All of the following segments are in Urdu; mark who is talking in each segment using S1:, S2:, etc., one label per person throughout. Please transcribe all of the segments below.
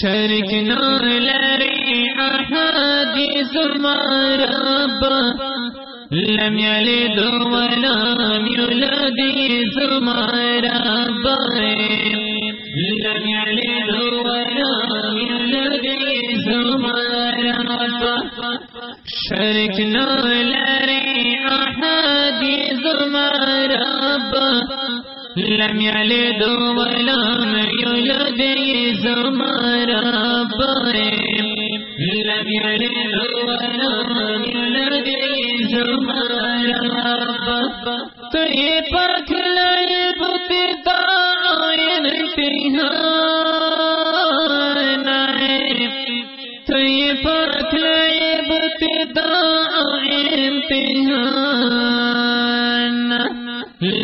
S1: شرک نالری احادیث مرب لم يلد ولم يولد مرب لم يلد ولم يولد مرب شرک نالری احادیث مرب لم يلد لم يلد ولم يولد زمارا تو یہ پاک لائے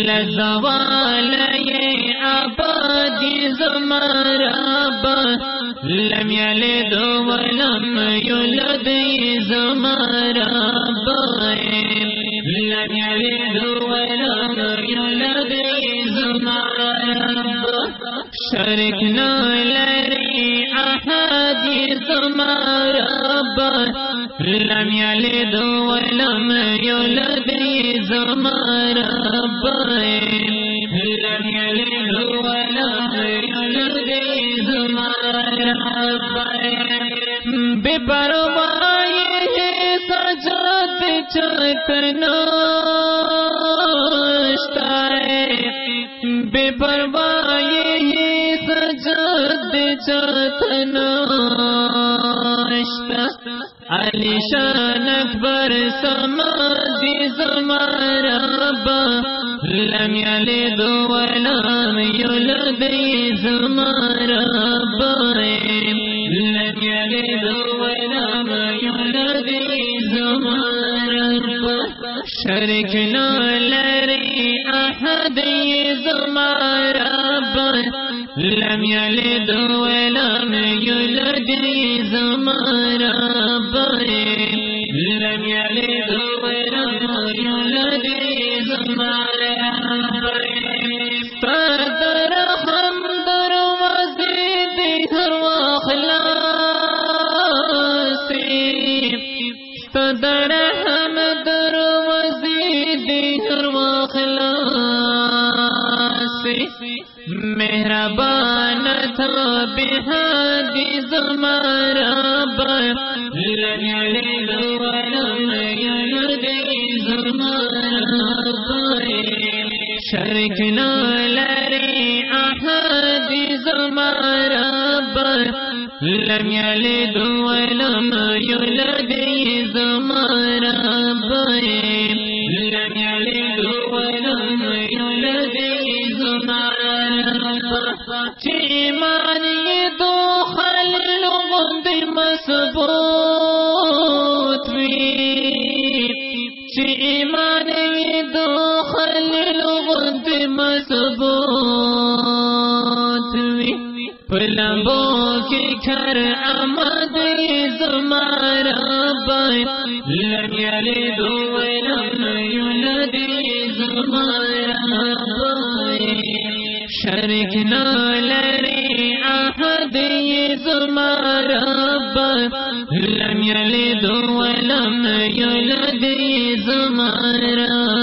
S1: لزوال یہ آبادی زماراب لم يلد ولم يولد زماراب لم يلد ولم يولد زماراب شرکنا لری احادی زماراب لم يلد ولم يولد زماراب لم يلد ولم يولد زماراب بے پروائی ہے سجاد چکنا بے پروائی علی شان اکبر سمادی زمارا با لم يلد ولم يولد زمارا با لم يلد ولم يولد زمارا شرک لری احد زمارا با لم يلد ولم يولد زمارا لم يلد ولم يولد زمارا فدر حمدر وزيد هر واخلاصي فدر حمدر وزيد مہربان تھا بحادی زمارا لن يلد ولم يولد زمارا شرک لری احادی زمارا لم يلد ولم يولد زمارا لم يلد پلمبوں کے گھر آمد زمارا بائیں لم يلد ولم يولد زمارا بائیں شرک لری احد زمارا لم يلد ولم يولد زمارا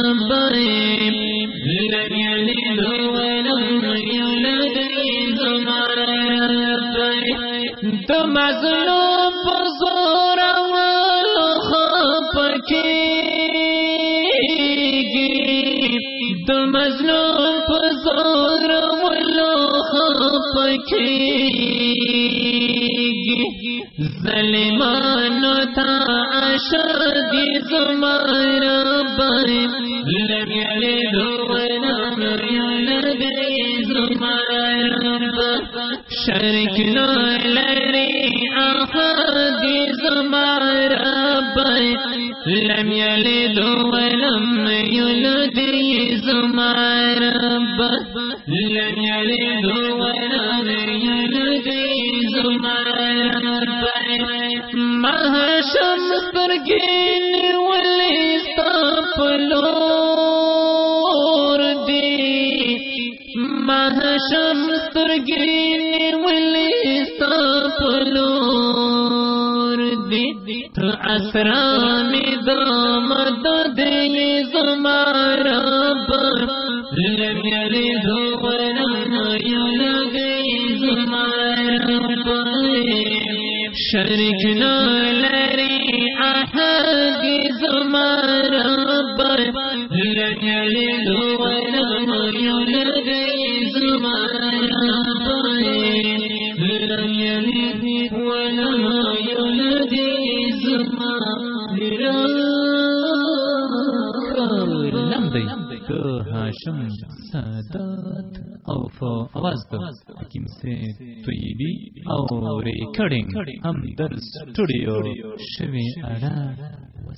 S1: تو مظلوم بزور والخوف کی تو مظلوم بزور والخوف کی ظلمان تھا اشادی زمارا بائیں لم يلد ولم يولد زمارا شرک نہ لری احادی زمارا بائیں لم يلد ولم يولد زمارا لم يلد ولم يولد زمارا محشم سترگین ولی ستاپلور دی محشم سترگین ولی ستاپلور پلور دی تو اسران دامد دی زمارا لم یلد ولم یولد زمارا پر شرک نالری احد زمارا پر لم يلد ولم يولد زمارا
S2: سادات او فو آواز دو حکیم سے او ریکارڈنگ ہم در سٹوڈیو شوی ارا و